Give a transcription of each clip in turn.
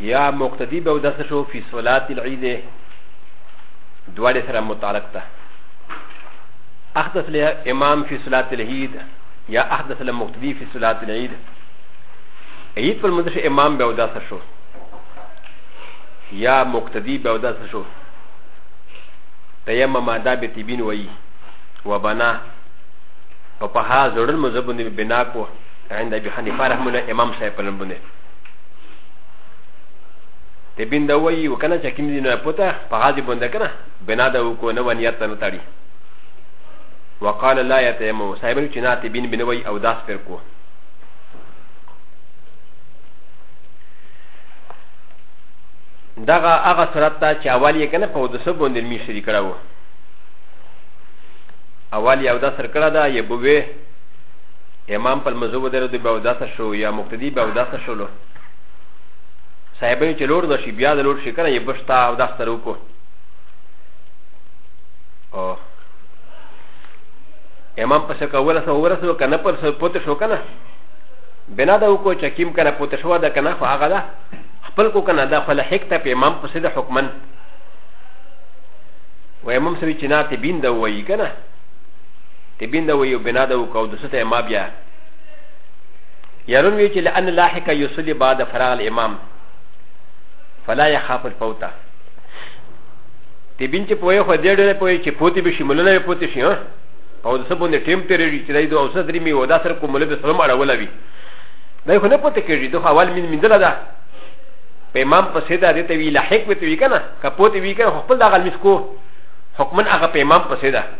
یا مقتدی به اودس شو فی صلات العید دواړه سره متعلق ده احدث له امام فی صلات العید یا احدث له مقتدی فی صلات العید عید پر مدش امام به اودس شو یا مقتدی به اودس شو تیمم دا به تیبین وی و بنا او په ها زړل مذهب باندې بنا کو عند ابي حنيفه رحمه الله امام صاحب په لمبونه ته بنده وایي و کنه چې کوم دي نه پته په هغه بنده کنه بنا ده وکړو نه ونیت نه تړي وقال لا يتيمم صاحب چې نه ته بین بنوي او داس پر کو دغه هغه صورت ته چې اول یې کنه په ودسه باندې می شری کړو اول یې او دا سر کړه دا یې بوې امام په لمزو ودرو دی باوداسه شو یا مقتدی باوداسه شولو صاحبین چې لور نشي بیا د لور شي کنه یې بشتا او داسته روکو او امام پس کوله سو ورسو کنه پر سو پوت شو کنه بنا دا وکړو چې کیم کنه پوت شو دا کنه خو هغه دا خپل کو کنه دا خپل حق ته په امام پس د حکمن و امام سوي چې نه ته بین دا وایي کنه ته بینده وي او بنا ده وکړو د سته ما بیا يرون وی چې لأن لاحق يصلي بعد فراغ الإمام فلا يخاف الفوتة تبين چې پوهه خو دې ډېر پوهه چې پوتې به شي ملنه پوتې شي ها او د سبونې ټیم تیرېږي چې دای دوه اوسه درې می ودا سره کوم ملبه سلام اړوله وي دا خو نه پوتې کېږي دوه اول من مندله ده په امام پسې دا دې ته وی لاحق وي ته وی کنه که پوتې وی کنه خپل دا غل مسکو حکمن هغه په امام پسې ده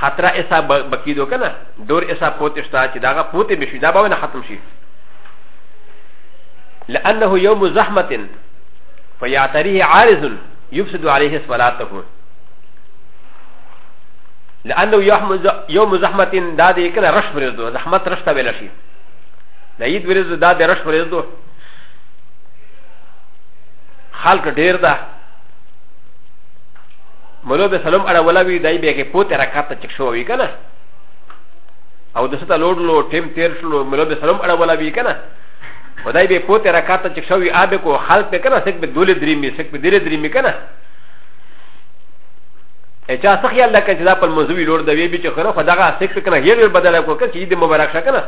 خطر ایسا بکی دو کنه دور ایسا پوت شتا چې داغه پوت به شي دا به نه ختم شي لانه یوم زحمه فیعتریه عارض یفسد علیه صلاته لانه یوم زحمه دا دې کنه رش ورځ دو زحمت رش ته ویل شي د عید ورځ دا د رش ورځ دو خلک ډیر ده مولو به سلام اړه ولا وی دای به کې پوت رکعت چک شو وی کنه او د ستا لوډ لو ټیم تیر شلو مولو به سلام اړه ولا وی کنه خدای به پوت رکعت چک شو وی آب کو خال په کنه سک به دوله درې می سک به درې درې می کنه اچا سخ یال لکه چې دا په موضوعي لوړ د وی به چې خره خدای هغه سک په کنه یې ور بدل کو کړي دې مبارک شه کنه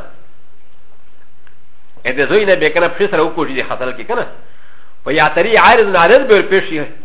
ا د زوی نه به کنه فسره وکړي د خطر کې کنه و ي ا ت ر ي عارض عارض بير بيشي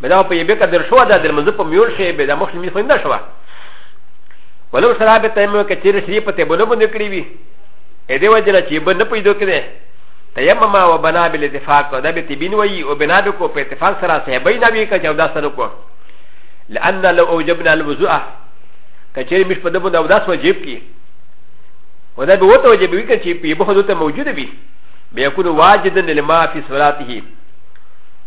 به دا په یبه قدر شو دا د منځ په میول شي به دا مخ می خوند شو ولو سره به تیمم کې چیرې شری په ته بنو باندې کړی وی اې دی وجه نه چې به نه پیدا کړي تیمم او بنا بل اتفاق دا به تبین وی او بنا به کو په اتفاق سره سه به نه وی کچ او دا سره کو لان لو اوجبنا الوضوء کچې مش په دبو دا داس واجب کی و دا به وته واجب وی کچې په بخدو ته موجود وی بیا کو واجدن لما فی صلاته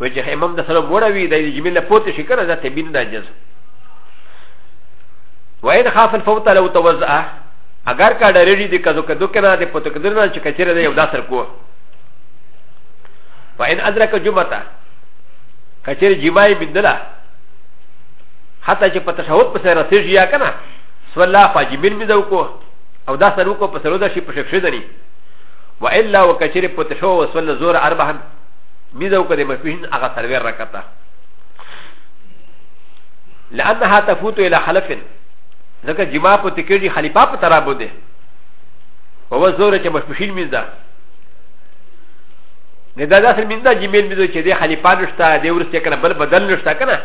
و چې امام د سره مړه وي د جميل پوت شي کنه دا تبين نه جز وين خاف الفوت لو توزع اگر کا ډرېږي د کذو کدو کنه د پوت کدو نه چې کچره دی یو داسر کو وين ادرک جمعه کچره جمعه بدلا حتی چې په تشهود پسې رسېږي یا کنه سو الله فاجبین مې دو کو او دا سره کو په سره دا شي په شکشه دني والا وکچره په تشهود سو الله زور اربعه ميزه وکړه د مفهين هغه سرور رکته لانها تفوت الى خلف ځکه جما په تکړي خلیفہ په ترا بده او زوره چې مفهين ميزه نه دا داسې مينده جميل ميزه چې د خلیفہ نشته د ورسته کنه بل بدل نشته کنه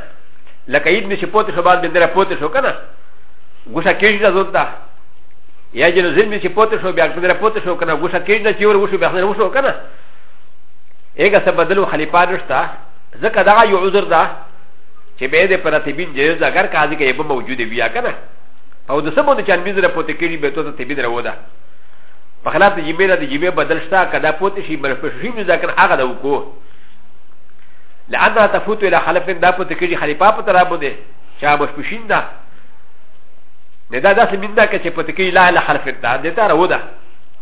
لکه عيد نشي پوت شو بعد بندره پوت شو کنه ګوشه کېږي دا زوت ده یا جنو زلمی چې پوت شو بیا بندره پوت شو کنه ګوشه کېږي دا چې ور وشو بیا خنه وشو کنه ایګه سبدلو خلیفہ نشتا ځکه دا یو عذر ده چې به دې پر تبین جایز ده اگر کازی کې به موجود وي کنه او د سمو د چان بیزره پوت کړي به ته تبین راو ده په خلاف د جیبه د جیبه بدل شتا کدا پوت شي بل په شي مې ځکه هغه ده وکړو لانها تفوت الى خلف دا پوت کړي خلیفہ په ترابو ده چا بش پشین ده نه دا داسې مینده کې چې پوت کړي لا لا خلف ده دته راو ده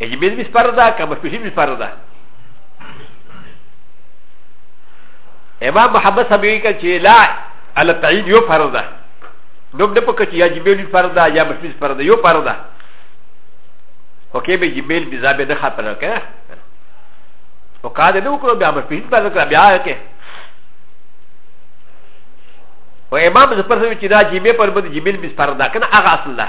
يعني بيز بيز فردا كما شبيش بيز فردا امام محمد سبيعي كتشي لا على التعيد يو فردا نوم دپو كتشي يا جبيل بيز فردا يا مش بيز فردا يو فردا اوكي بي جبيل بيزا بي نخا فردا كه وكاد نو كرو بيا مش بيز فردا كه بيا كه و امام زفر سوي چې دا جیبه پر بده جیبل بس پر دا کنه هغه اصل ده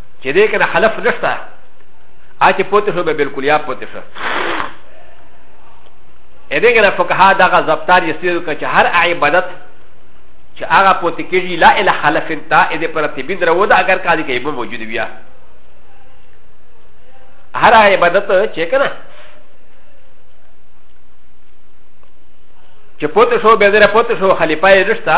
چې دې کنه خلف نشته اته پوت شو به بالکل یا پوت شو ا دې کنه فقها دا غ ضبطار یستیو ک چې هر عبادت چې هغه پوت کېږي لا اله خلف تا دې پر تبین درو دا اگر کالی کې به موجود بیا هر عبادت چې کنه چې پوت شو به دې پوت شو خلیفہ یې رښتا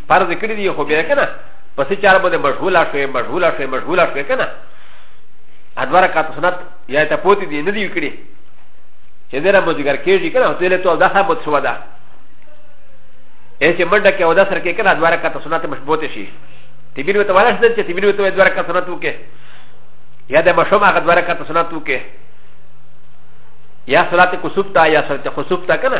فرض کړی دی خو بیا کنه پس چار باندې مشغول شوې مشغول شوې مشغول شوې کنه ادوار کا سنت یا ته پوتی دی نه دی کړی چې دره مزګر کېږي کنه ته له تو دغه بوت شو ده ا چې منډه کې ودا سره کې کنه ادوار کا سنت مشبوت شي تبیر وته ولا شته چې تبیر وته ادوار کا سنت وکې یا د مشوم هغه ادوار کا سنت وکې یا صلات کسوب تا یا صلات خسوب تا کنه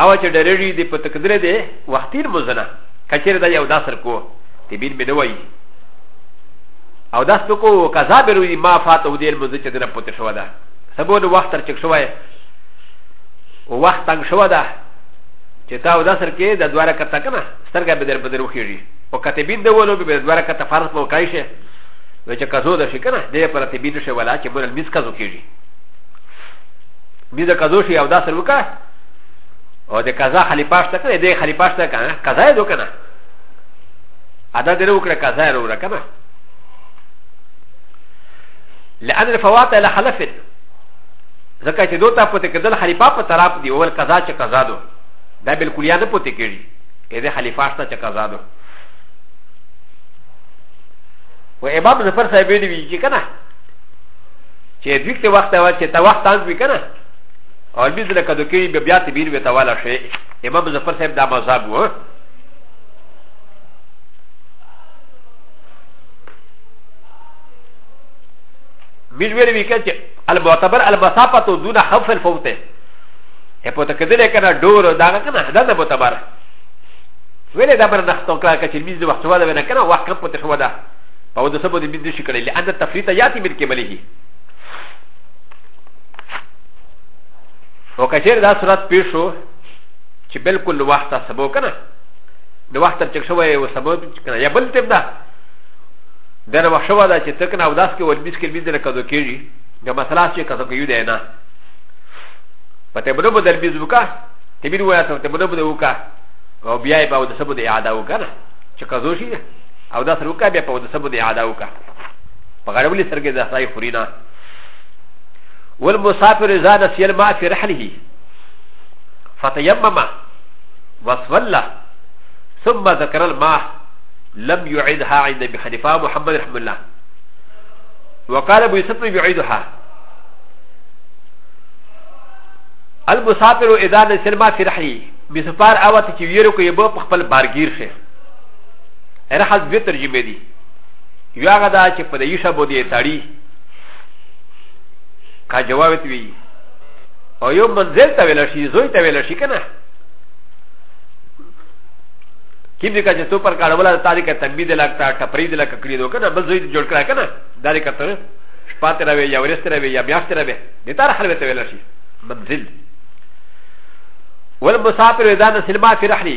او چې ډېرېږي د په تقدیر دی وختي لمونځونه که چېرې دا یو داس رکو تبین مې نه وایي او داس ته کو قضا به روي ما فات او دې لمونځ چې دنه پوتې شوه ده سبو د وخت تر چک شوی او وخت تنګ شوه ده چې تا او داس رکې د دواره کته کنه سترګه به در بدر وخیږي او کتبین د ولو به دواره کته فرض مو کای شي نو چې قضا ده شي کنه دې پر تبین شي ولا چې مول میس قضا کیږي دي د قضو شي او دا سر وکړه او د قضا خلیفه شته کنه د خلیفه شته کنه قضا یې وکنه ادا دې وکړه قضا یې وکړه کنه لأن الفوات لا خلفت ځکه چې دوی ته پته کېدل خلیفه په طرف دی او قضا چې قضا دو دا بالکل یاد پته کېږي اې د خلیفه شته چې قضا دو و امام ظفر صاحب ویلي چې کنه چې دوی ته وخت و چې ته وخت تانځ وی کنه او البیز له کدو کې بیا بیا ته بیر وی تواله شي امام ظفر صاحب دا مذهب و مش ویل وی کچ المعتبر المسافه دون خوف الفوت هه پته کدل کنه ډور دا کنه دا نه معتبر ویل دا بر نختو کړه کچ مز وخت ودا ونه کنه وخت کم پته شو دا او د سبب د بيد نشي کړي لأن التفريط ياتي من قبله او کچیر دا صورت پیش شو چې بالکل وخت سبو کنه د وخت تر چک شوی او سبو کنه یا بل تم دا دا نو شو دا چې تک نه اوداس کې ول بیس کې بیس نه کدو کېږي دا مسله چې کدو کې یو دی نه پته بده بدل بیس وکا ته بیره وایته ته بده بده وکا او بیا یې په د سبو د اعاده وکړه چې کدو شي او دا سره وکړه بیا په اودسه باندې اعاده وکړه په غړولي سره کې د احسای خوري نه والمسافر اذا نسي الماء في رحله فتيمم وصلى ثم ذكر الماء لم يعيدها عند ابي حنيفه محمد رحمه الله وقال ابو يوسف يعيدها المسافر اذا نسي الماء في رحله بسفار اوت چې ویرو کې به خپل بارګیر شي رحل دوه ترجمه دي یو هغه دا چې په دې شبو دي تاړي کا جواب ته وی او یو منزل ته ویل شي زوی ته ویل شي کنه کیم دې کا چې تو پر کارولا تاریخ تنبیه دې لګتا ټپری دې لګ کړی دو کنه بل زوی جوړ کړه کنه داري کتره شپات راوي یا ورست راوي یا بیاشت راوي دې تار حل ته ویل شي منزل والمسافر اذا نسلما في رحلي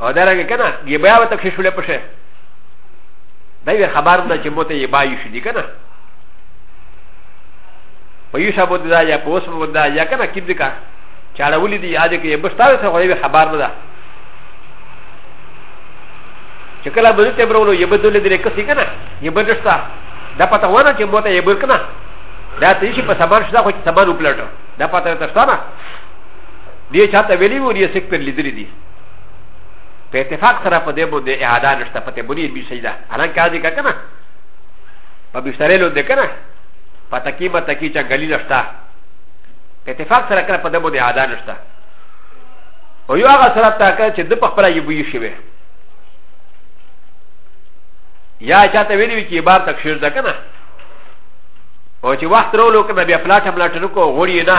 او دا رنګ کنه یې بیا وته کې شولې پشه دا یو خبر ده چې موته یې بایو شې دي کنه په یو شابو دا یا په اوس مو دا یا کنه کې دې کا چاړه ولې دي یاد کې بشتاو څه غوړې خبر نه ده چې کله به ته برولو یې بدل دې کسي کنه یې بدلستا دا پته ونه چې موته یې برکنه دا ته شي په صبر شته خو صبر وکړه دا پته تاسو نه دې چاته ویلي وو دې سک پر لیدلې دي په اتفاق سره په دې باندې اعاده نشته پته بونی بي سیدا الان کا دې کا کنه په بشتره لو دې کنه په تکی به تکی چا غلی نشته په اتفاق سره کنه په دې باندې اعاده نشته او یو هغه سره تا کنه چې د په خپل یې بوي شوی یا چاته ویلي وي چې بار تکشیر ده کنه او چې وخت رولو کنه بیا پلاټه پلاټه نکو غوړی نه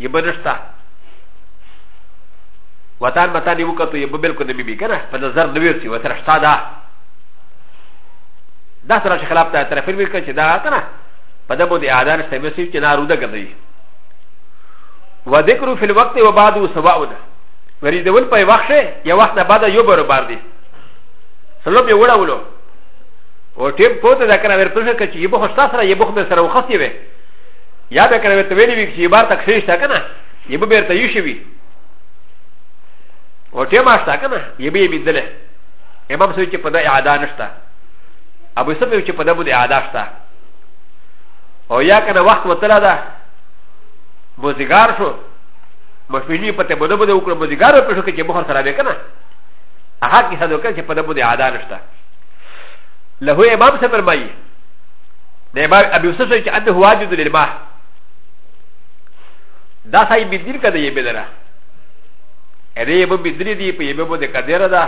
یه بنشتا وطن مطان یو کتو یه ببل کو نمی بی کنه په نظر نویرسی و سرشتا دا دا سره چې خلاف ته طرفین وی کړ چې دا کنه په دبو دی اعدان شته مې چې نه روده ګرځي و ذکر فی الوقت و بعد سواء ده وری دول په وخت شه یا وخت نه بعد یو برابر دی سلو به وړه ولو او ټیم پوته دا کنه ورپښه کچ یبه خوستا سره یبه خو سره وخت یې یا به کنه ته ویلی وی چې بار تک شي شته کنه یې به بیرته یې شوی او ټیم آشتا کنه یې به یې بدله امام سوی چې په دا اعاده نشته ابو یوسف چې په دا باندې اعاده شته او یا کنه وخت وتلا ده موزګار شو مشمینی په ته بده بده وکړه موزګار په شو کې چې بخار سره به کنه هغه کې څه دوکه چې په دا باندې اعاده نشته له امام سره فرمایي د امام ابي يوسف چې انده واجد للماء دا ساي بدين کده یې بدره اده یې به بدري دی په یې به بده کدره ده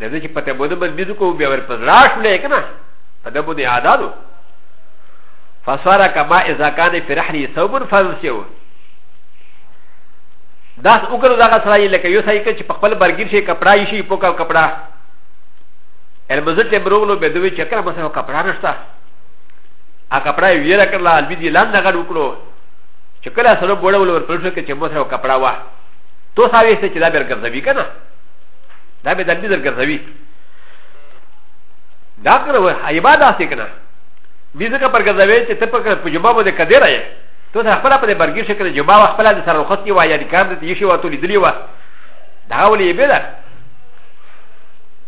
د دې چې پته بده بل بيزو کو بیا ور پزراش نه کنه پته بده عادادو فسوارا کما اذا كان في رحلي ثوب فنسيو داس وګړو دغه سړی لکه یو سړی چې په خپل برګیر شي کپڑا یې شي پوکا کپڑا ال بزت برولو به دوی چې کله مسه کپڑا نشتا ا کپڑا یې ویره کړل ال بي دي لاندې غړ وکړو چې کله سره بوړه ول ور پرځو کې چې مسه کپڑا وا تو ساوي چې دا بیر ګرځوي کنه دا به دلبي در ګرځوي دا کړه و ایبا دا سې کنه بي ځکه پر ګرځوي چې ته پر په جواب باندې کدی راي تو ته خپل په برګي شکل جواب خپل د سره وخت کې وایي د کار د یشي وته لیدلی و دا ولې به ده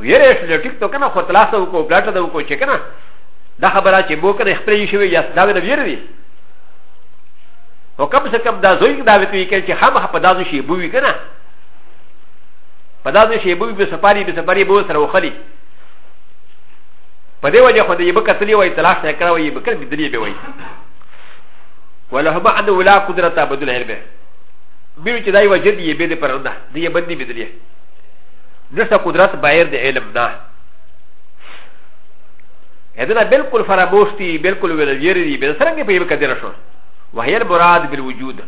ویره شو ټیک تو کنه خو تلاس ته وکړو بلاټ ته وکړو چې کنه دا خبره چې بو کنه خپرې شوې یا دا نه ویره وي او کم څه کم دا زوی دا وی کوي چې خامخ په دازو شی بووي کنه په دازو شی بووي به سفاری به سفاری بو سره وخلی په دې وجه خو دې به کتلی وای تلاش نه کړو یې به کړ بدلی به وای ولهم ان ولا قدرت بدل هر به بیرو چې دای وجد یې به دې پرنده دې بندي بدلی نشته قدرت بایر د علم نه هدنا بالکل فراموش دي بالکل ولجری دي بل سرنګ په یو کدر شو وهي المراد بالوجود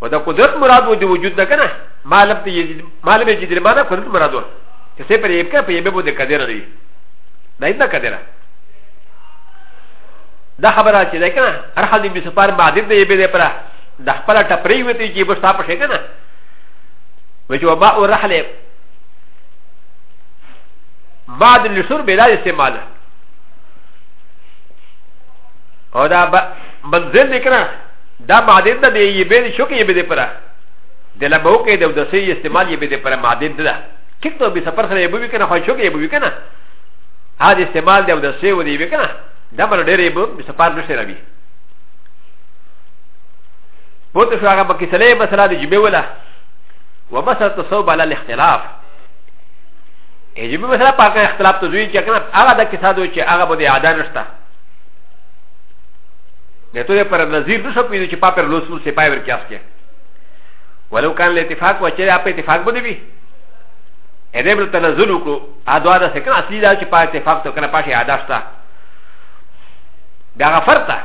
ودا قدرت مراد و دی وجود نه کنه معلوم ته یی معلوم یی د معنا قدرت مراد و چې سه پر یو کې په یو بده کدر دی نه ایت نه کدر دا خبره چې ده کنه هر حال دې به سپار معدد دی به دې پر د خپل ټپری وتی چې به ستاسو شي کنه وجوباء الرحل بعد النشور بلا استعمال او دا منزل دی کنه دا معدن ده دی یې بین شو کې یې بده پره د لبو کې د دسې استعمال یې بده پره معدن ده ټیک ته به سفر سره یې بوي کنه خو شو کې یې بوي کنه ها د استعمال دی او دسې و دی وکنه دا مر ډېرې بو به سفر نشي راوي بوته شو هغه پکې سلې مسله د جبه ولا وبسر تصوب على الاختلاف اجبي مثلا پاک اختلاف ته دوی چې کنه هغه د کیسه دوی چې هغه به د اعاده نشته نه ته پر نظیر نشو پیږي چې پاپر لوسو سي پای ور کیاس کې ولو کان الاتفاق و چې اپ اتفاق بده وي ادب له تنزل وکړو ا دوا د سکن اصلي دا چې پای اتفاق ته کنه پاشه اعاده شته دا غفرته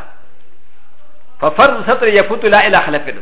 ففرض ستر يفوت لا اله خلفنا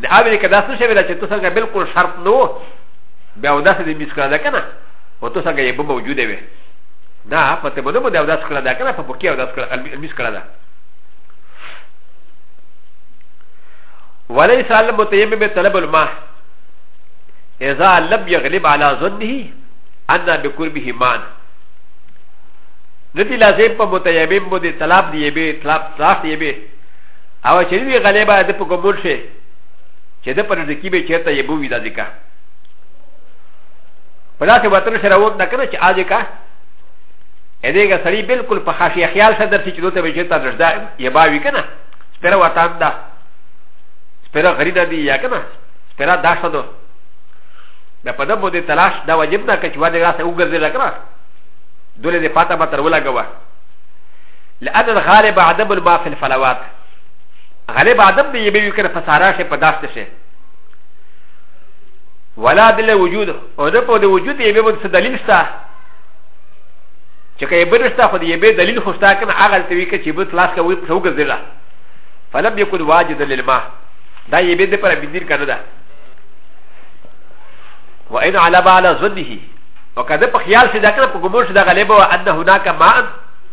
د هغه کې داسې شوی دا چې تو څنګه بالکل شرط نه و بیا او داسې دې بیس کړه دا کنه او تو څنګه یې به موجوده وي نه په ته باندې باندې او داس کړه دا کنه په پکې او داس کړه المیس کړه دا وليس على المتيمم طلب الماء اذا لم يغلب على ظنه ان بقربه مان ندي لازم په متيمم باندې طلب دی به طلب طلب دی به او چې وی غلیبه د په ګمول شي چې د پر ځکی به چیرته یې بووی دا ځکه په داسې وطن سره ووت نه کنه چې اځه کا ا دې کا سړی بالکل په خاصی خیال سره درته چې دوته به چیرته درځدا یې باوی کنه سپره وطن دا سپره غریدا دی یا کنه سپره داشته دو د په دمو د تلاش دا واجب نه کچ واده راسه وګرځي لکه دوله دې پاته به تر ولګوه لأن الغالب عدم الماء في الفلوات غالب عدم دي يبي يمكن فسارا شيء بداشت شيء ولا دل وجود او ده په وجود يبي من دليل شته چې که يبي نشته خو دي يبي دليل خو شته کنه هغه ته وی کې چې بت لاس کوي په وګر دلا فلم يكن واجد للماء دا يبي د پر بدیر کنه ده وإن على بعض ظنه وكذا بخيال سيدا كان بقموش دا غالبا وأن هناك ماء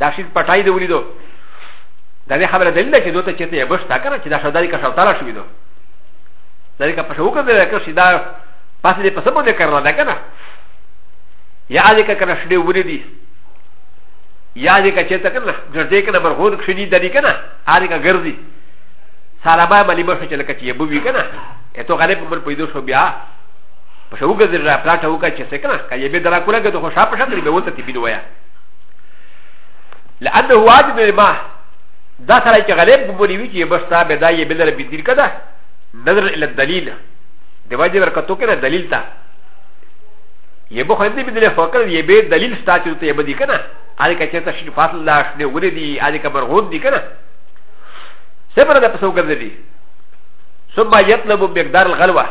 دا شیت پټای دی ولیدو دا دې خبره دلیل چې دوته چې ته بشتا کنه چې دا شوداري کا شوتاله شوې دو دا کا په شوکه ده که شیدا پاسې دې په سبو دې کړل دا کنه یا دې کا کنه شډې وری دي یا دې کا چې ته کنه ګرځې کنه برغود کښې دې کنه ا دې کا ګرځي سالابا باندې به شو چې لکه چې بوي کنه اته غالب بل پیدا شو بیا په شوګه زر را پلاټه وکړه چې څه کنه کایې به درا کوله که ته خو شاپ شاپ لري به وته تی بيدویا لانه واجب الماء دا سره چې غلب ګمونی وی چې بستا به دا یې بل رب دیر کده نظر الى الدلیل د واجب ورکتو کنه دلیل تا یې به خندې به دلیل فکر یې به دلیل ستا چې ته یې بدی کنه هغه کچې ته شنو فاصله لا شنو ولې دی هغه کبر غون دی کنه سپر د پسو ګرځي ثم يطلب مقدار الغلوه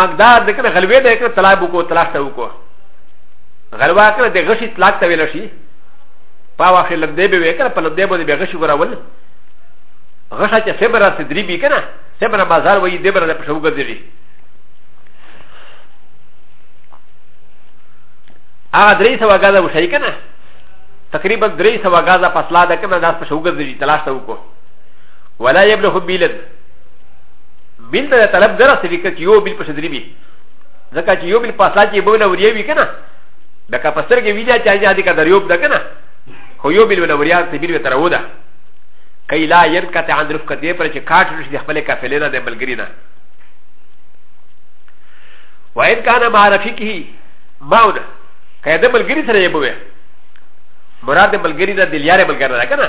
مقدار د کنه غلوې د کنه طلاق وکړو طلاق ته وکړو غلوا کنه د غشي طلاق ته ویل شي په واخې لږ دی به وکړه په لږ دی به غشي وراول غشا چې سبرا سي دري بي کنه سبرا بازار وې دی بر په شوګه دی هغه درې سو غاده وشي کنه تقریبا درې سو غاده پسلا ده کنه داس په شوګه دی طلاق ته وکړو ولا يبلغ بيلد بل ته طلب ګره سوي که یو بل پسې دري وي ځکه چې یو بل پاسا کې بوله وریا وي کنه دا که پستر کې ویلا چې اجازه دې کا دریوب ده کنه خو یو بل ولا وریا ته بل تر ودا کای لا ين کته عند رف کته پر چې کاټ رش دې خپل کافلې نه دې بلګری نه وایت کانه معرفقه ماونه کای دې بلګری سره یې بوله مراد بلګری نه دلیاره بلګری نه کنه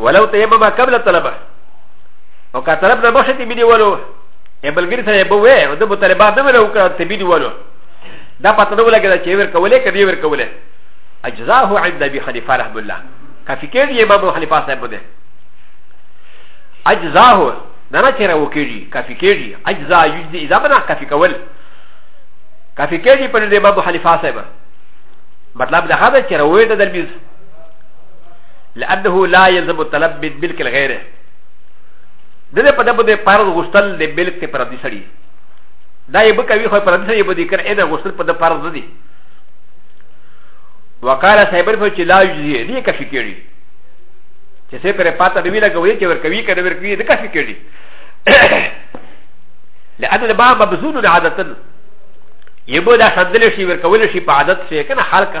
ولو تيمم قبل الطلبه او که طلب نه مخکې بيدي ولو ای بلګری سره به وې او د مطالبه نه ولو کړه ته بيدي ولو دا پته نه ولګه چې ور کولې کدي ور کولې اجزاه عند ابي خليفه رحم الله کافي کې دی امام خليفه صاحب ده اجزاه نه نه چیرې وکړي کافي کې دی اجزا یجزي اذا بنا کافي کول کافي کې دی په دې امام خليفه صاحب مطلب دا هغه چې روي د دلبيز لانه لا يلزم طلب بالملك الغير د دې په دغه د پارد غوښتل د ملک ته پردي سړي دا یې بکوي خو پردي سړي به دي کنه اې د غوښتل په د پارد نه دي وقاله صاحب په چې لا یجزي نه کشي کېږي چې څه پرې پاته دی لګوي چې ورکوي کنه ورکوي د کشي کېږي لأن الباء مبزون عادة يبدو دا شدل شي ورکول شي په عادت شي کنه حال کا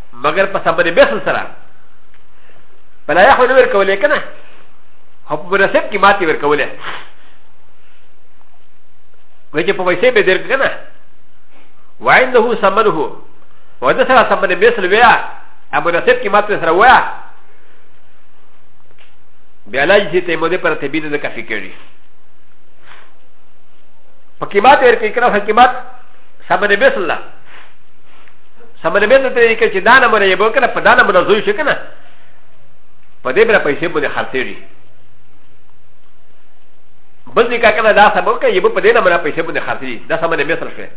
مگر په صبر بسل سره په لایا خو نه ورکولې کنه او په مناسب کې ماتې ورکولې وای چې په ویسې به درک کنه وعنده سمنه و د سره سمنه بسل ویا ابو نصیب کې ماتې سره ویا بیا لاج چې ته مده پر تبید د کافي کړي په قیمت ورکې کنه په قیمت سمنه بسل الله سمنه به ته یې کې چې دا نمبر یې بوکنه په دا نمبر زوی شي کنه په دې بل پیسې باندې خرڅېږي بل دې کا کنه دا سبب کې یو په دې نمبر پیسې باندې خرڅېږي دا سمنه به سره شي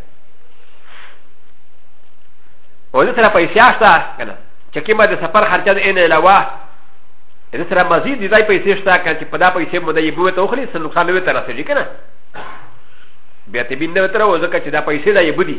او دې سره پیسې آشته کنه چې کیمه د سفر خرچه دې نه علاوه دې سره مزید دې پیسې شته کنه چې په دا پیسې باندې یې بوته اوخلي سن نقصان به تر رسېږي کنه بیا ته بین نه تر وځه چې دا پیسې دا یې بودی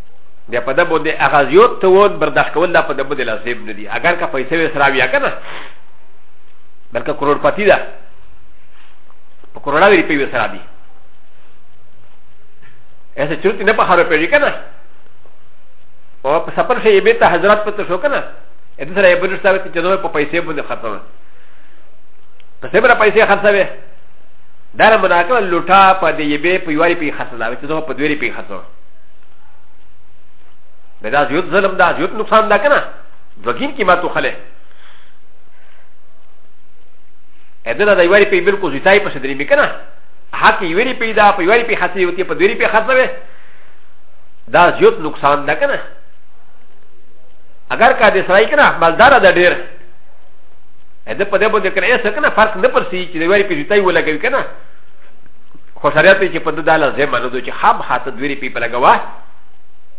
د په دبو د هغه زیوت ته ود برداشت کول دا په دبو د لازم نه دي اگر که پیسې وې سره بیا کنه بلکې کرور پتی ده په کرونا وی په سره دي ایسه چرته نه په خارو پیږي کنه او په سفر شي به ته حضرت پته شو کنه اې سره یې بنشته چې جنو په پیسې باندې خرڅول په سبب پیسې خرڅوي دا نه مناکه لوټا په دې یې به په یواري په خرڅول چې زه په دوی په خرڅول به دا زیوت ظلم دا زیوت نقصان دا کنه دوګین کی ماتو خله ادنه دا یواری په بالکل زیتای په صدرې میکنه حق یوری پیدا په یوری په خاطر یوتی په دوری په خاطر دا زیوت نقصان دا کنه اگر کا د سړی کنه مالدار ده ډیر ا د په دې باندې کنه څه کنه فرق نه پرسي چې د وری په زیتای ولګوي کنه خو شریعت چې په دغه لازم نه دوی چې خام حاته دوی په پلګوا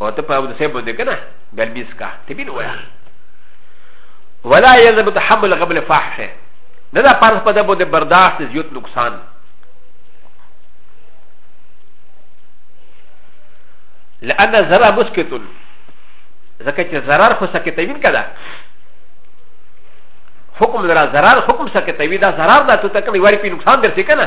او ته په دې سه باندې کنه بل بیس کا ته بین ویا ولا یذب تحمل قبل فاحشه نه دا پرس په دې باندې برداشت زیات نقصان لأن الزرع مسكت ځکه چې ضرر خو سکتوین کده حکم درا ضرر حکم سکتوی دا ضرر دا ته کوم واری په نقصان درته کنه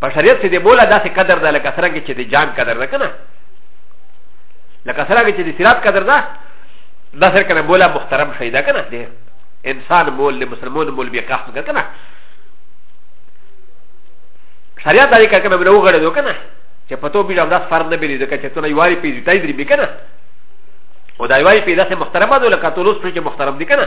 په شریعت کې د بوله داسې قدر ده لکه څرنګه چې د جام قدر ده کنه لکه څرنګه چې د سیراب قدر ده دا سره کنه بوله محترم شي ده کنه د انسان مول د مسلمان مول بیا قحط ده کنه شریعت دا یې کنه به وګړې ده کنه چې په تو بیرم داس فرض نه بیری ځکه چې تونه یواري پیځي تای درې بکنه او دا یواري پیدا سه محترمه ده لکه تولوس پر چې محترم دي کنه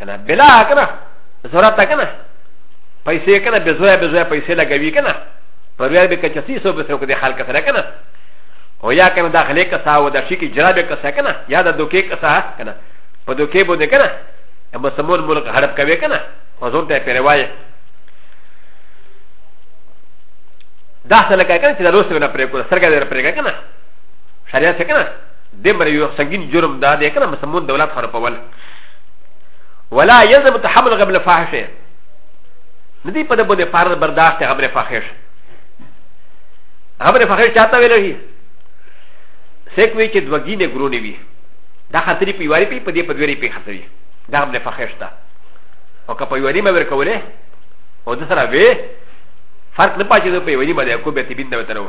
کنه بلا کنه ضرورت کنه پیسې کنه به زویا به زویا پیسې لګوي کنه پر ویل به کچ سی سو به سو کې خلک سره کنه او یا کنه داخله کسا او د شي کې جرا به کسا کنه یا د دوکې کسا کنه په دوکې بده کنه اما سمون ملک هرب کوي کنه او زون ته پیروای دا څه لکه کنه چې د روسو نه پرې کو سرګه دې پرې کنه شریعت څه کنه د مر یو سنگین جرم دا دی کنه مسمون دولت خرابول ولا یلزم تحمل قبل فاحشه ندی په د بده پار برداشت قبل فاحشه قبل فاحشه چاته ویل هی سیک وی چې دوګی نه ګرونی وی دا خاطری په یواری په دې په دوری په خاطری دا قبل فاحشه تا او که په یواری مې ورکولې او د سره وی فرق نه پاتې په یواری باندې کو به تبین دا وترو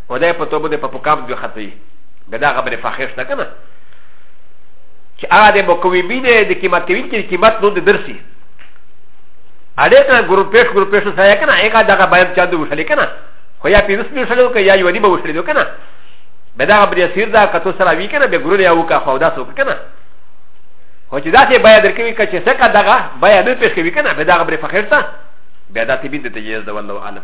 و د په توبه د په پکاب د خطوي بدا غبر فاخش نه کنه چې هغه د بکوي بینه د قیمت کوي چې قیمت نو د درسي اړه کنه ګروپ پیش ګروپ پیش سره کنه هغه دغه باید چا د وشل کنه خو یا پیرس نه وشل کنه یا یو دی به وشل کنه بدا غبر یسیر دا کتو سره وی کنه به ګرو یا وکا خو دا سو کنه خو چې دا ته باید درکوي کچې څه کا دغه باید پیش کوي کنه بدا غبر فاخش ته بدا ته بینه ته یز د والله عالم